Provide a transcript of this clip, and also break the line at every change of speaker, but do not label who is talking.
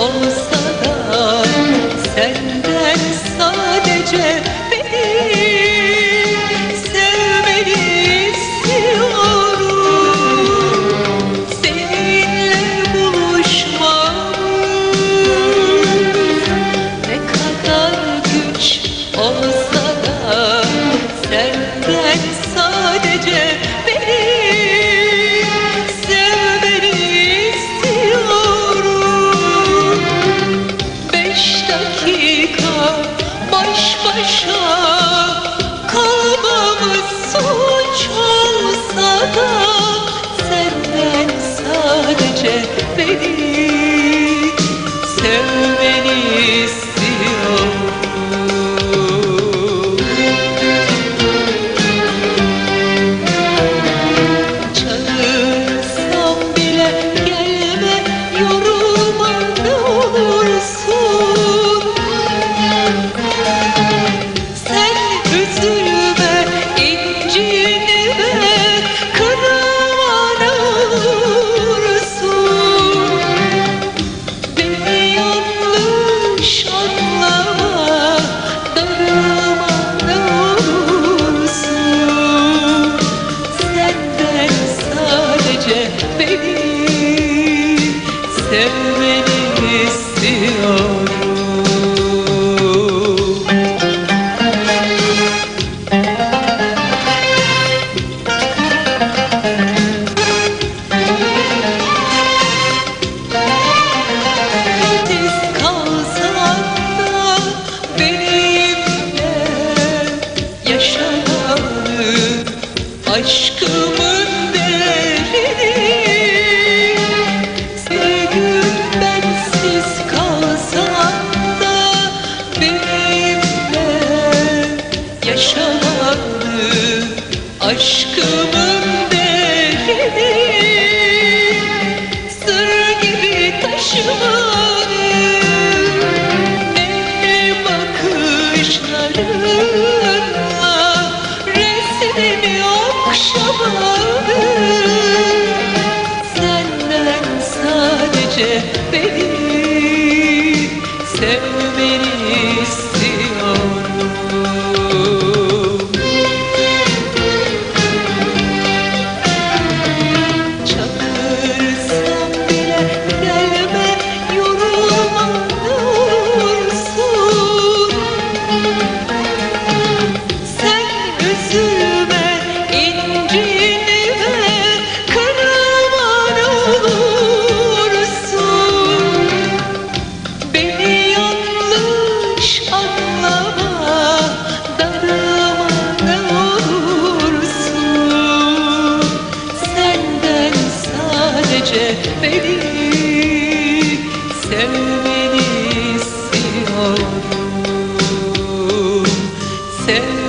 olsa da senden sadece beni olsa da senden sadece beni sevmeni istiyorum. Beş dakika baş başa kalmamız suç sevmeni benimle yaşamanı aşkımın değerini Sır gibi taşımanı Nemli bakışlarınla Resmimi okşamanı Senden sadece beni beni beni sevmeni istiyorum Sev